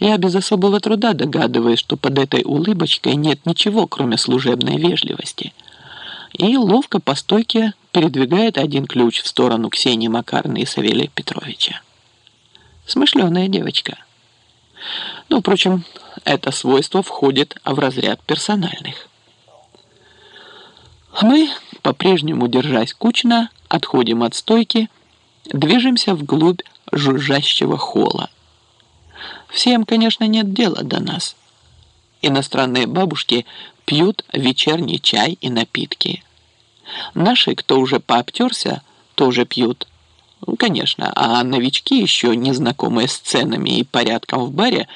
Я без особого труда догадываюсь, что под этой улыбочкой нет ничего, кроме служебной вежливости. И ловко по стойке передвигает один ключ в сторону Ксении Макарны и Савелия Петровича. Смышленая девочка. Ну, впрочем, это свойство входит в разряд персональных. Мы, по-прежнему держась кучно, отходим от стойки, движемся вглубь жужжащего холла. Всем, конечно, нет дела до нас. Иностранные бабушки пьют вечерний чай и напитки. Наши, кто уже пообтерся, тоже пьют. Конечно, а новички, еще не знакомые с ценами и порядком в баре,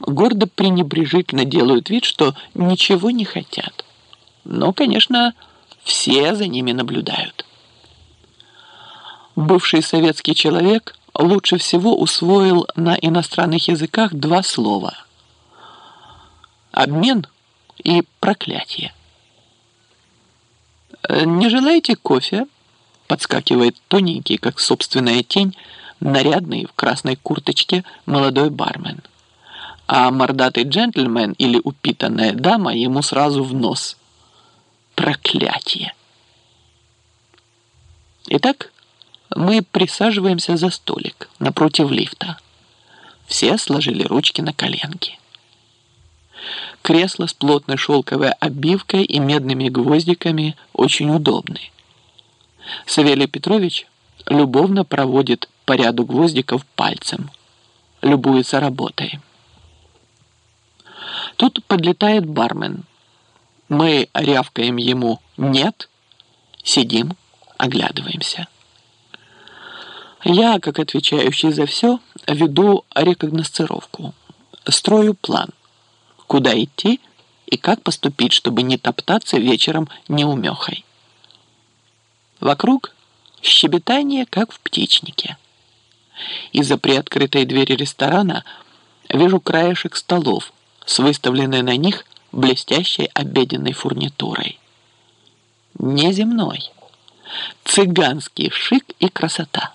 гордо пренебрежительно делают вид, что ничего не хотят. Но, конечно, все за ними наблюдают. Бывший советский человек лучше всего усвоил на иностранных языках два слова. Обмен и проклятие. «Не желаете кофе?» Подскакивает тоненький, как собственная тень, нарядный в красной курточке молодой бармен. А мордатый джентльмен или упитанная дама ему сразу в нос. Проклятие! Итак, мы присаживаемся за столик напротив лифта. Все сложили ручки на коленки. Кресло с плотной шелковой обивкой и медными гвоздиками очень удобны. Савелий Петрович любовно проводит по ряду гвоздиков пальцем, любуется работой. Тут подлетает бармен. Мы рявкаем ему «нет», сидим, оглядываемся. Я, как отвечающий за все, веду рекогносцировку, строю план, куда идти и как поступить, чтобы не топтаться вечером неумехой. Вокруг щебетание, как в птичнике. Из-за приоткрытой двери ресторана вижу краешек столов с выставленной на них блестящей обеденной фурнитурой. Неземной. Цыганский шик и красота.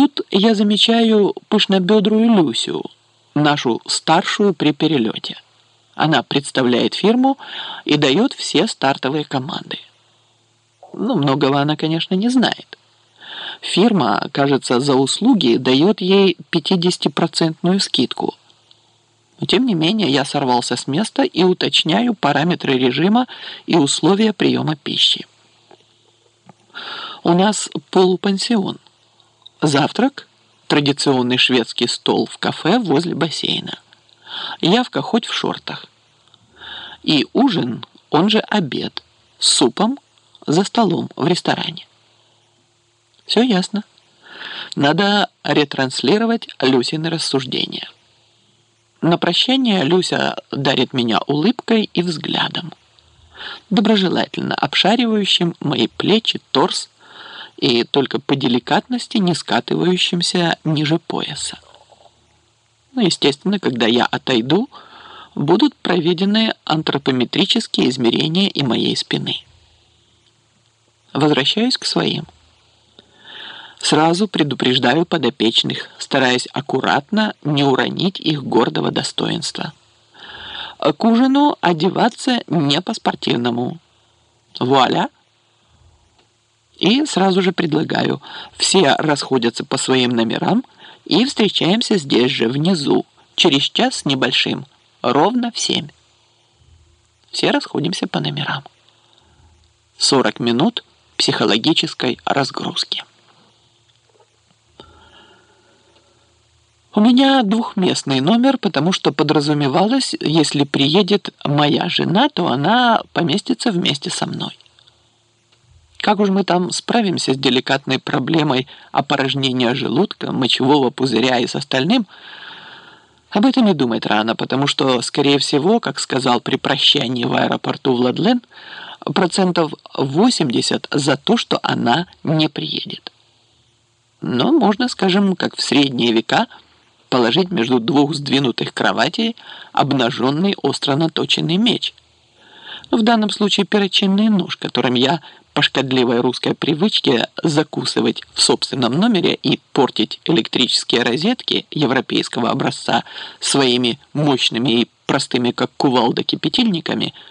Тут я замечаю пышнобедрую Люсю, нашу старшую при перелете. Она представляет фирму и дает все стартовые команды. Ну, многого она, конечно, не знает. Фирма, кажется, за услуги дает ей 50% скидку. Но, тем не менее, я сорвался с места и уточняю параметры режима и условия приема пищи. У нас полупансион – Завтрак – традиционный шведский стол в кафе возле бассейна. Явка хоть в шортах. И ужин, он же обед, с супом за столом в ресторане. Все ясно. Надо ретранслировать Люсины рассуждения. На прощание Люся дарит меня улыбкой и взглядом, доброжелательно обшаривающим мои плечи, торс, и только по деликатности не скатывающимся ниже пояса. Ну, естественно, когда я отойду, будут проведены антропометрические измерения и моей спины. Возвращаюсь к своим. Сразу предупреждаю подопечных, стараясь аккуратно не уронить их гордого достоинства. К ужину одеваться не по-спортивному. Вуаля! И сразу же предлагаю, все расходятся по своим номерам и встречаемся здесь же, внизу, через час с небольшим, ровно в семь. Все расходимся по номерам. 40 минут психологической разгрузки. У меня двухместный номер, потому что подразумевалось, если приедет моя жена, то она поместится вместе со мной. Как уж мы там справимся с деликатной проблемой опорожнения желудка, мочевого пузыря и с остальным, об этом и думать рано, потому что, скорее всего, как сказал при прощании в аэропорту Владлен, процентов 80 за то, что она не приедет. Но можно, скажем, как в средние века, положить между двух сдвинутых кроватей обнаженный остро наточенный меч – В данном случае перочинный нож, которым я по шкодливой русской привычке закусывать в собственном номере и портить электрические розетки европейского образца своими мощными и простыми, как кувалда, кипятильниками,